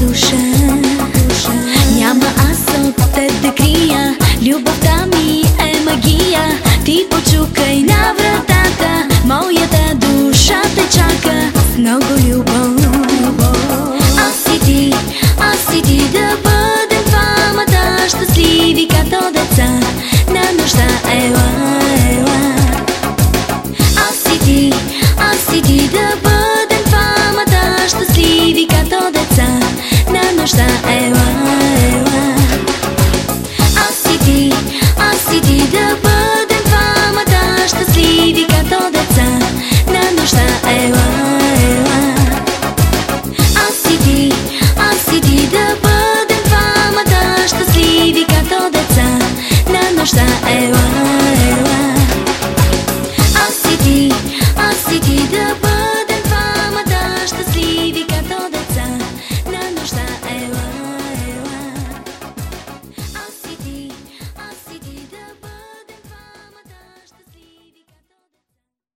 独身